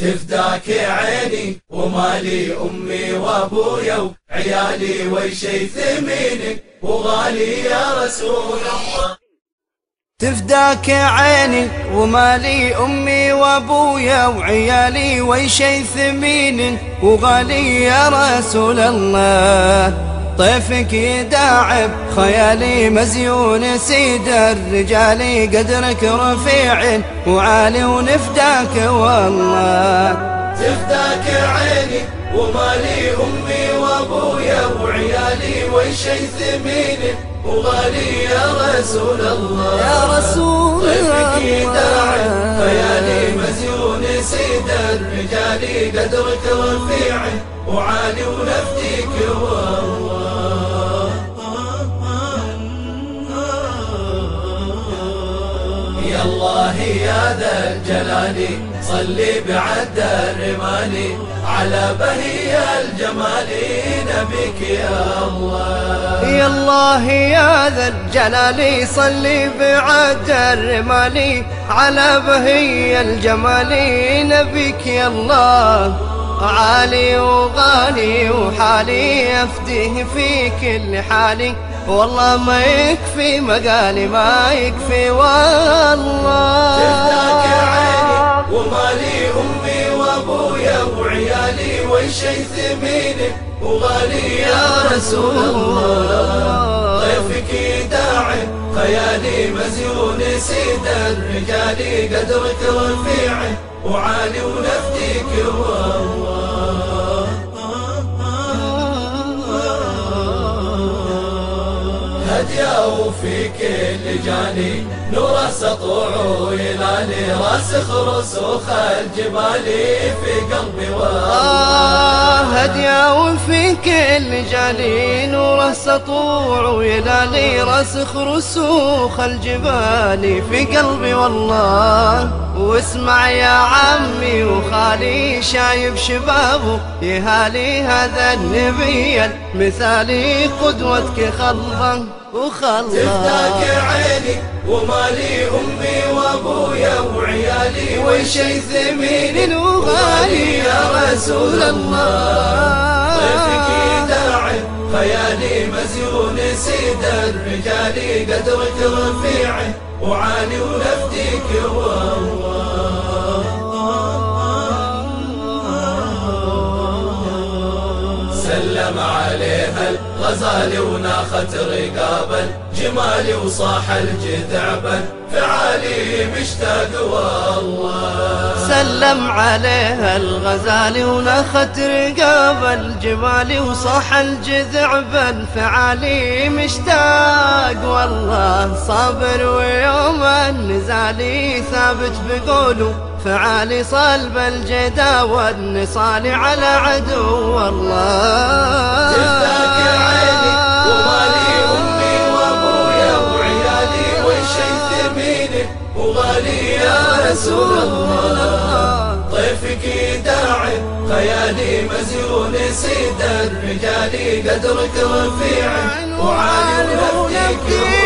تفداك عيني ومالي أمي وأبويا وعيالي وشي ثمينك وغالي يا رسول الله. تفداك عيني ومالي أمي وأبويا وعيالي وشي ثمين وغالي يا رسول الله. طيفك يداعب خيالي مزيون سيد الرجال قدرك رفيع وعالي ونفداك والله. تفداك عيني ومالي أمي وأبويا وعيالي وشي ثمين وغالي يا رسول الله. يا رسول الله طيفك يداعب خيالي مزيون سيد الرجال قدرك رفيع وعالي ونفديك والله. الله يا ذا الجلال. صلي بعد الرمال على بهي الجمال نبيك يا الله. يا الله يا ذا الجلال صلي بعد الرمال على بهي الجمال نبيك يا الله. عالي وغالي وحالي أفديه في كل حالي. والله ما يكفي مقالي ما يكفي والله. تفتاك عيني ومالي أمي وأبويا وعيالي وشي ثمينك وغالي يا رسول الله. ضيفك داعي خيالي مزيون سيد الرجال قدرك رفيع وعالي ونفديك والله هديا في كل جاني نور السطوع ويلالي راسخ رسوخ الجبال في قلبي. آه هديا وفي كل جالي نور السطوع ويلالي رسخ رسوخ الجبال في قلبي والله. واسمع يا عمي وخالي شايب شبابه يهالي هذا النبي المثالي قدوتك خلصا وخلصا تفتاك عيني ومالي أمي وأبويا وعيالي وشي ثمين وغالي يا رسول الله. خيالي مزيون سيد الرجال قدرك رفيع وعالي ونفديك سلم عليها الغزال وناخت رقابا جمالي وصاح الجذعبا فعالي مشتاق والله. سلم عليها الغزال ونخت رقاب الجبال وصح الجذع بالفعالي مشتاق والله صابر ويوم النزال ثابت بقوله فعالي صلب الجدا والنصال على عدو الله تفتاك عيني ومالي أمي وأبويا وعيالي وغالي يا رسول الله. طيفك داعي خيالي مزيون سيد الرجال قدرك رفيع وعالي ونفديك